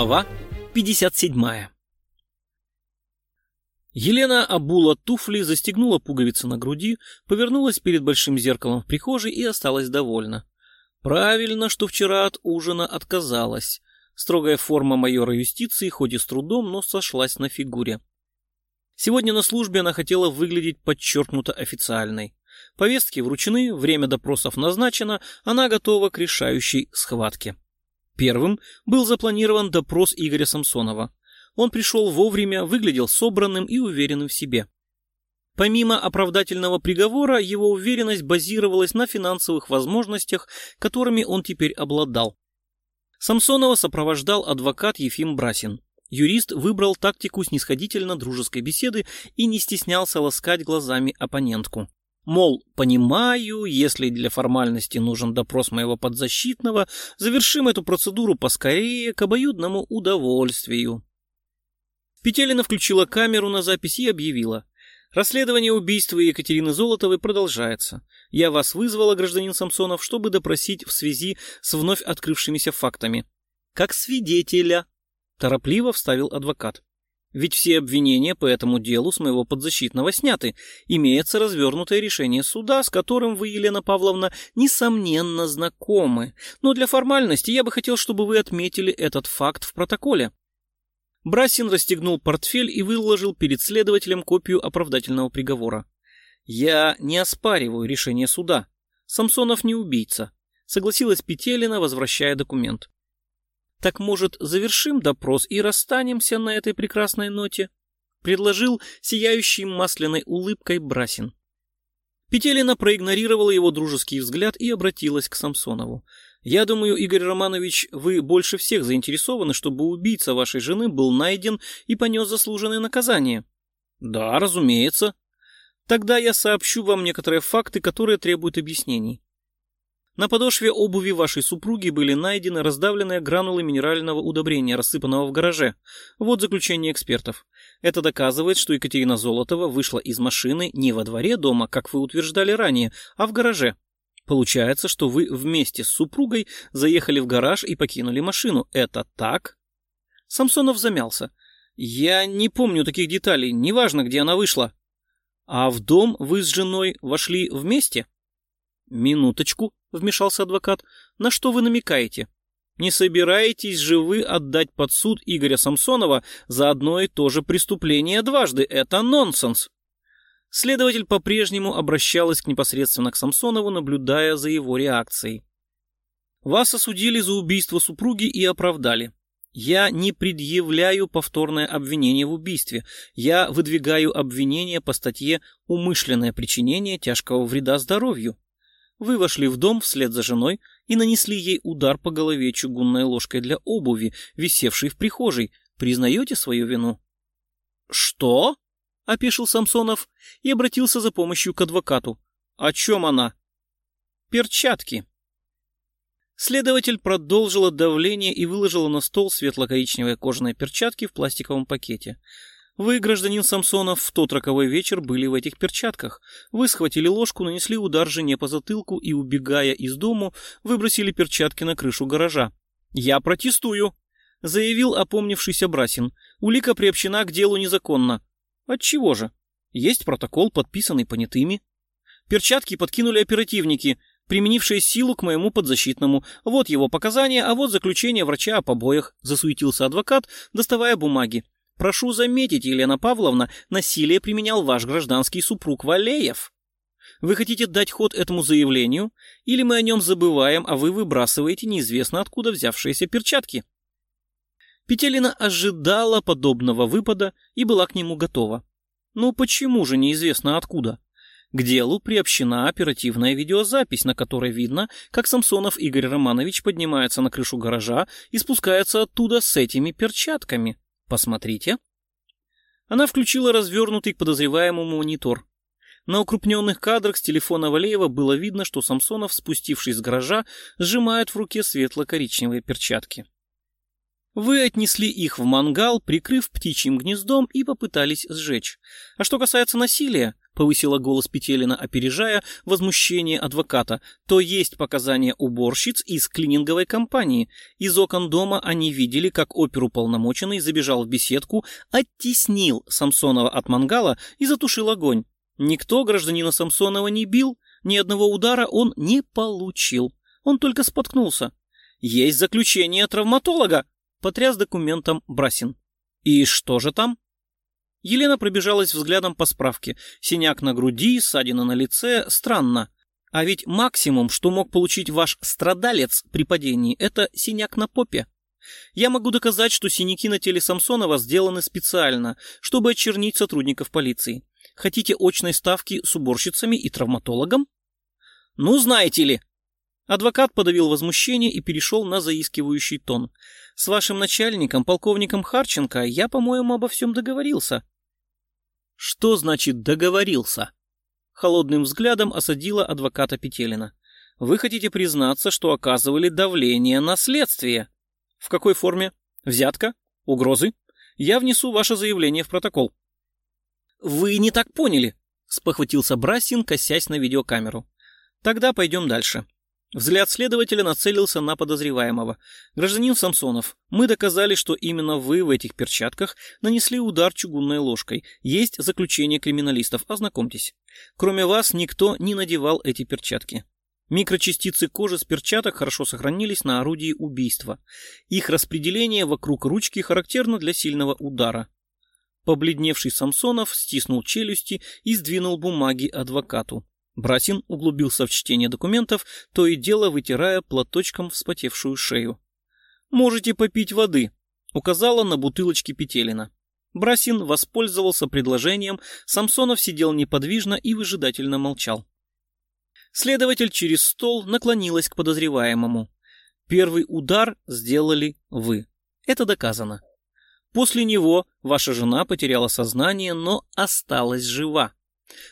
Глава 57 Елена обула туфли, застегнула пуговицы на груди, повернулась перед большим зеркалом в прихожей и осталась довольна. Правильно, что вчера от ужина отказалась. Строгая форма майора юстиции хоть и с трудом, но сошлась на фигуре. Сегодня на службе она хотела выглядеть подчеркнуто официальной. Повестки вручены, время допросов назначено, она готова к решающей схватке. Первым был запланирован допрос Игоря Самсонова. Он пришел вовремя, выглядел собранным и уверенным в себе. Помимо оправдательного приговора, его уверенность базировалась на финансовых возможностях, которыми он теперь обладал. Самсонова сопровождал адвокат Ефим Брасин. Юрист выбрал тактику снисходительно дружеской беседы и не стеснялся ласкать глазами оппонентку. Мол, понимаю, если для формальности нужен допрос моего подзащитного, завершим эту процедуру поскорее, к обоюдному удовольствию. Петелина включила камеру на запись и объявила. Расследование убийства Екатерины Золотовой продолжается. Я вас вызвала, гражданин Самсонов, чтобы допросить в связи с вновь открывшимися фактами. Как свидетеля, торопливо вставил адвокат. Ведь все обвинения по этому делу с моего подзащитного сняты. Имеется развернутое решение суда, с которым вы, Елена Павловна, несомненно знакомы. Но для формальности я бы хотел, чтобы вы отметили этот факт в протоколе. Брасин расстегнул портфель и выложил перед следователем копию оправдательного приговора. «Я не оспариваю решение суда. Самсонов не убийца», — согласилась Петелина, возвращая документ. «Так, может, завершим допрос и расстанемся на этой прекрасной ноте?» — предложил сияющий масляной улыбкой Брасин. Петелина проигнорировала его дружеский взгляд и обратилась к Самсонову. Я думаю, Игорь Романович, вы больше всех заинтересованы, чтобы убийца вашей жены был найден и понес заслуженное наказание. Да, разумеется. Тогда я сообщу вам некоторые факты, которые требуют объяснений. На подошве обуви вашей супруги были найдены раздавленные гранулы минерального удобрения, рассыпанного в гараже. Вот заключение экспертов. Это доказывает, что Екатерина Золотова вышла из машины не во дворе дома, как вы утверждали ранее, а в гараже. Получается, что вы вместе с супругой заехали в гараж и покинули машину. Это так? Самсонов замялся. Я не помню таких деталей, неважно, где она вышла. А в дом вы с женой вошли вместе? Минуточку, вмешался адвокат. На что вы намекаете? Не собираетесь же вы отдать под суд Игоря Самсонова за одно и то же преступление дважды? Это нонсенс. Следователь по-прежнему обращалась к непосредственно к Самсонову, наблюдая за его реакцией. «Вас осудили за убийство супруги и оправдали. Я не предъявляю повторное обвинение в убийстве. Я выдвигаю обвинение по статье «Умышленное причинение тяжкого вреда здоровью». Вы вошли в дом вслед за женой и нанесли ей удар по голове чугунной ложкой для обуви, висевшей в прихожей. Признаете свою вину? «Что?» — опешил Самсонов и обратился за помощью к адвокату. «О чем она?» «Перчатки». Следователь продолжила давление и выложила на стол светло-коричневые кожаные перчатки в пластиковом пакете. Вы, гражданин Самсонов, в тот роковой вечер были в этих перчатках. Вы схватили ложку, нанесли удар жене по затылку и, убегая из дому, выбросили перчатки на крышу гаража. «Я протестую», — заявил опомнившийся Брасин. «Улика приобщена к делу незаконно. Отчего же? Есть протокол, подписанный понятыми. Перчатки подкинули оперативники, применившие силу к моему подзащитному. Вот его показания, а вот заключение врача о побоях, засуетился адвокат, доставая бумаги. Прошу заметить, Елена Павловна, насилие применял ваш гражданский супруг Валеев. Вы хотите дать ход этому заявлению, или мы о нем забываем, а вы выбрасываете неизвестно откуда взявшиеся перчатки? Петелина ожидала подобного выпада и была к нему готова. Ну почему же неизвестно откуда? К делу приобщена оперативная видеозапись, на которой видно, как Самсонов Игорь Романович поднимается на крышу гаража и спускается оттуда с этими перчатками. Посмотрите. Она включила развернутый к подозреваемому монитор. На укрупненных кадрах с телефона Валеева было видно, что Самсонов, спустившись с гаража, сжимает в руке светло-коричневые перчатки. Вы отнесли их в мангал, прикрыв птичьим гнездом и попытались сжечь. А что касается насилия, повысила голос Петелина, опережая возмущение адвоката, то есть показания уборщиц из клининговой компании. Из окон дома они видели, как оперуполномоченный забежал в беседку, оттеснил Самсонова от мангала и затушил огонь. Никто гражданина Самсонова не бил, ни одного удара он не получил. Он только споткнулся. «Есть заключение травматолога!» — потряс документом Брасин. «И что же там?» Елена пробежалась взглядом по справке. Синяк на груди, ссадина на лице. Странно. А ведь максимум, что мог получить ваш страдалец при падении, это синяк на попе. Я могу доказать, что синяки на теле Самсонова сделаны специально, чтобы очернить сотрудников полиции. Хотите очной ставки с уборщицами и травматологом? Ну, знаете ли. Адвокат подавил возмущение и перешел на заискивающий тон. С вашим начальником, полковником Харченко, я, по-моему, обо всем договорился. Что значит договорился? Холодным взглядом осадила адвоката Петелина. Вы хотите признаться, что оказывали давление на следствие? В какой форме? Взятка? Угрозы? Я внесу ваше заявление в протокол. Вы не так поняли, спохватился Брасин, косясь на видеокамеру. Тогда пойдем дальше. Взгляд следователя нацелился на подозреваемого. «Гражданин Самсонов, мы доказали, что именно вы в этих перчатках нанесли удар чугунной ложкой. Есть заключение криминалистов, ознакомьтесь. Кроме вас никто не надевал эти перчатки. Микрочастицы кожи с перчаток хорошо сохранились на орудии убийства. Их распределение вокруг ручки характерно для сильного удара. Побледневший Самсонов стиснул челюсти и сдвинул бумаги адвокату. Брасин углубился в чтение документов, то и дело вытирая платочком вспотевшую шею. «Можете попить воды», — указала на бутылочке Петелина. Брасин воспользовался предложением, Самсонов сидел неподвижно и выжидательно молчал. Следователь через стол наклонилась к подозреваемому. Первый удар сделали вы. Это доказано. После него ваша жена потеряла сознание, но осталась жива.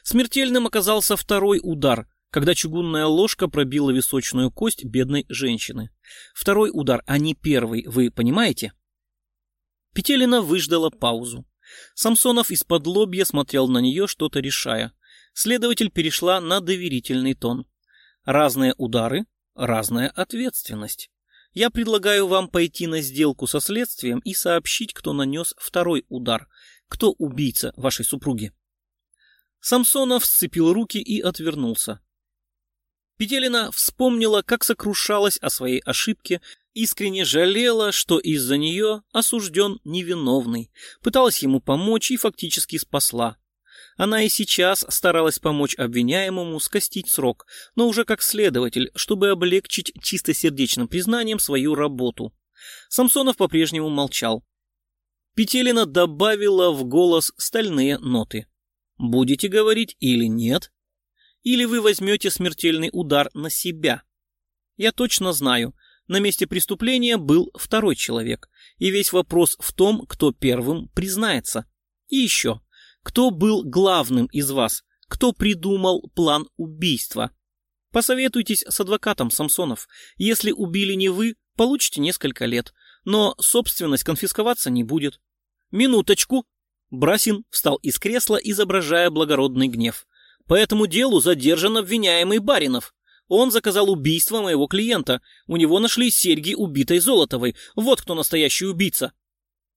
Смертельным оказался второй удар, когда чугунная ложка пробила височную кость бедной женщины. Второй удар, а не первый, вы понимаете? Петелина выждала паузу. Самсонов из-под лобья смотрел на нее, что-то решая. Следователь перешла на доверительный тон. Разные удары, разная ответственность. Я предлагаю вам пойти на сделку со следствием и сообщить, кто нанес второй удар, кто убийца вашей супруги. Самсонов сцепил руки и отвернулся. Петелина вспомнила, как сокрушалась о своей ошибке, искренне жалела, что из-за нее осужден невиновный, пыталась ему помочь и фактически спасла. Она и сейчас старалась помочь обвиняемому скостить срок, но уже как следователь, чтобы облегчить чистосердечным признанием свою работу. Самсонов по-прежнему молчал. Петелина добавила в голос стальные ноты. Будете говорить или нет? Или вы возьмете смертельный удар на себя? Я точно знаю, на месте преступления был второй человек, и весь вопрос в том, кто первым признается. И еще, кто был главным из вас, кто придумал план убийства? Посоветуйтесь с адвокатом Самсонов. Если убили не вы, получите несколько лет, но собственность конфисковаться не будет. Минуточку, Брасин встал из кресла, изображая благородный гнев. По этому делу задержан обвиняемый Баринов. Он заказал убийство моего клиента. У него нашли серьги убитой Золотовой. Вот кто настоящий убийца.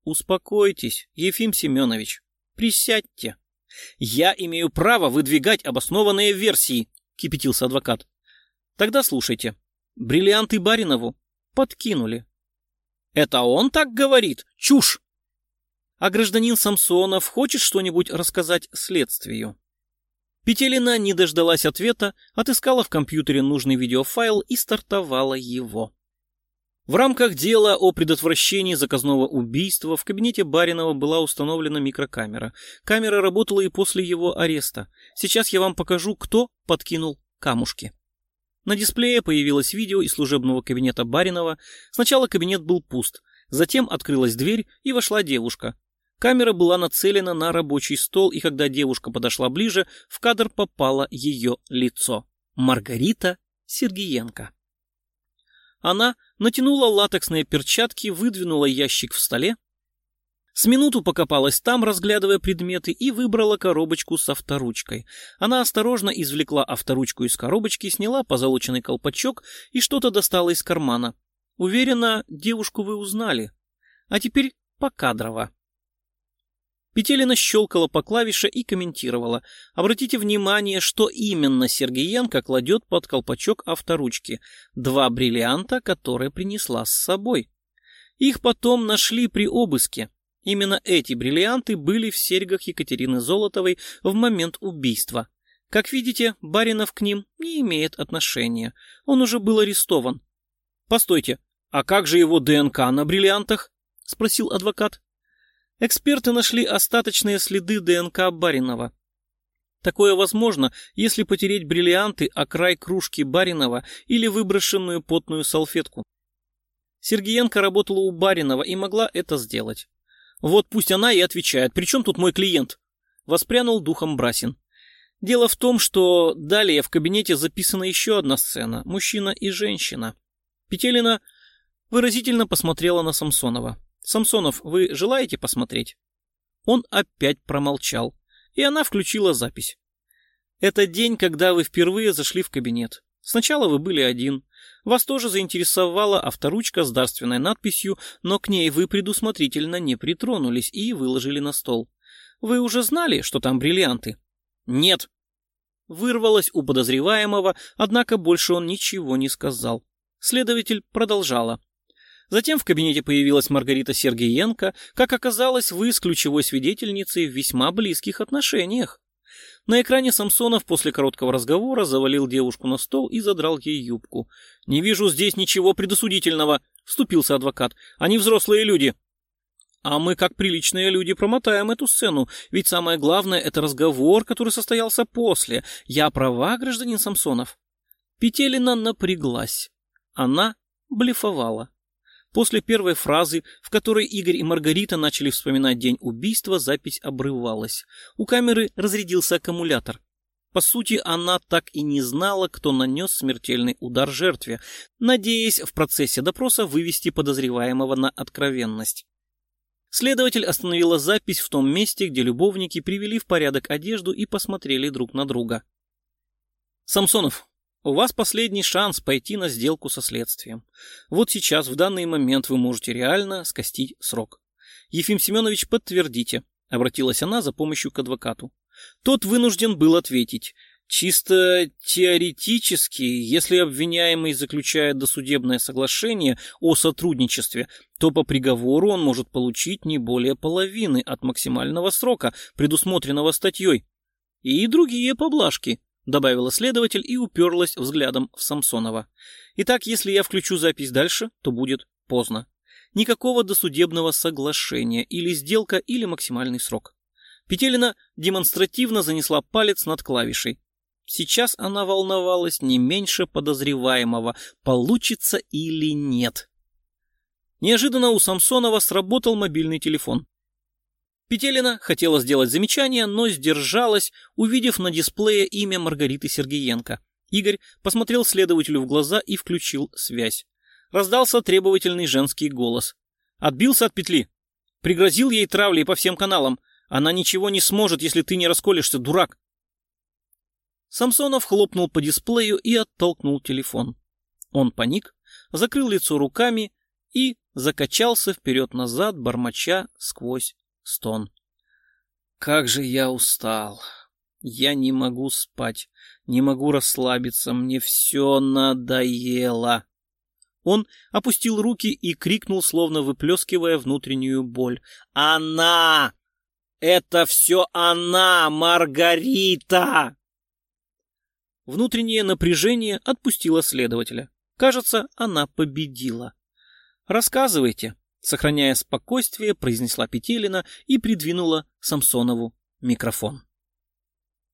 Успокойтесь, Ефим Семенович. Присядьте. Я имею право выдвигать обоснованные версии, кипятился адвокат. Тогда слушайте. Бриллианты Баринову подкинули. Это он так говорит? Чушь! А гражданин Самсонов хочет что-нибудь рассказать следствию? Петелина не дождалась ответа, отыскала в компьютере нужный видеофайл и стартовала его. В рамках дела о предотвращении заказного убийства в кабинете Баринова была установлена микрокамера. Камера работала и после его ареста. Сейчас я вам покажу, кто подкинул камушки. На дисплее появилось видео из служебного кабинета Баринова. Сначала кабинет был пуст, затем открылась дверь и вошла девушка. Камера была нацелена на рабочий стол, и когда девушка подошла ближе, в кадр попало ее лицо. Маргарита Сергиенко. Она натянула латексные перчатки, выдвинула ящик в столе. С минуту покопалась там, разглядывая предметы, и выбрала коробочку с авторучкой. Она осторожно извлекла авторучку из коробочки, сняла позолоченный колпачок и что-то достала из кармана. Уверена, девушку вы узнали. А теперь покадрово. Петелина щелкала по клавише и комментировала. Обратите внимание, что именно Сергеенко кладет под колпачок авторучки. Два бриллианта, которые принесла с собой. Их потом нашли при обыске. Именно эти бриллианты были в серьгах Екатерины Золотовой в момент убийства. Как видите, Баринов к ним не имеет отношения. Он уже был арестован. Постойте, а как же его ДНК на бриллиантах? Спросил адвокат. Эксперты нашли остаточные следы ДНК Баринова. Такое возможно, если потереть бриллианты о край кружки Баринова или выброшенную потную салфетку. Сергеенко работала у Баринова и могла это сделать. Вот пусть она и отвечает, при чем тут мой клиент? Воспрянул духом Брасин. Дело в том, что далее в кабинете записана еще одна сцена – мужчина и женщина. Петелина выразительно посмотрела на Самсонова. «Самсонов, вы желаете посмотреть?» Он опять промолчал, и она включила запись. «Это день, когда вы впервые зашли в кабинет. Сначала вы были один. Вас тоже заинтересовала авторучка с дарственной надписью, но к ней вы предусмотрительно не притронулись и выложили на стол. Вы уже знали, что там бриллианты?» «Нет!» Вырвалось у подозреваемого, однако больше он ничего не сказал. Следователь продолжала. Затем в кабинете появилась Маргарита Сергеенко. Как оказалось, вы с ключевой свидетельницей в весьма близких отношениях. На экране Самсонов после короткого разговора завалил девушку на стол и задрал ей юбку. «Не вижу здесь ничего предосудительного», — вступился адвокат. «Они взрослые люди». «А мы, как приличные люди, промотаем эту сцену, ведь самое главное — это разговор, который состоялся после. Я права, гражданин Самсонов?» Петелина напряглась. Она блефовала. После первой фразы, в которой Игорь и Маргарита начали вспоминать день убийства, запись обрывалась. У камеры разрядился аккумулятор. По сути, она так и не знала, кто нанес смертельный удар жертве, надеясь в процессе допроса вывести подозреваемого на откровенность. Следователь остановила запись в том месте, где любовники привели в порядок одежду и посмотрели друг на друга. «Самсонов, у вас последний шанс пойти на сделку со следствием. Вот сейчас, в данный момент, вы можете реально скостить срок. Ефим Семенович, подтвердите, обратилась она за помощью к адвокату. Тот вынужден был ответить. Чисто теоретически, если обвиняемый заключает досудебное соглашение о сотрудничестве, то по приговору он может получить не более половины от максимального срока, предусмотренного статьей. И другие поблажки добавила следователь и уперлась взглядом в Самсонова. Итак, если я включу запись дальше, то будет поздно. Никакого досудебного соглашения, или сделка, или максимальный срок. Петелина демонстративно занесла палец над клавишей. Сейчас она волновалась не меньше подозреваемого, получится или нет. Неожиданно у Самсонова сработал мобильный телефон. Петелина хотела сделать замечание, но сдержалась, увидев на дисплее имя Маргариты Сергеенко. Игорь посмотрел следователю в глаза и включил связь. Раздался требовательный женский голос. Отбился от петли. Пригрозил ей травлей по всем каналам. Она ничего не сможет, если ты не расколешься, дурак. Самсонов хлопнул по дисплею и оттолкнул телефон. Он паник, закрыл лицо руками и закачался вперед-назад, бормоча сквозь Стон. Как же я устал. Я не могу спать, не могу расслабиться, мне все надоело. Он опустил руки и крикнул, словно выплескивая внутреннюю боль. «Она! Это все она, Маргарита!» Внутреннее напряжение отпустило следователя. Кажется, она победила. «Рассказывайте», Сохраняя спокойствие, произнесла Петелина и придвинула Самсонову микрофон.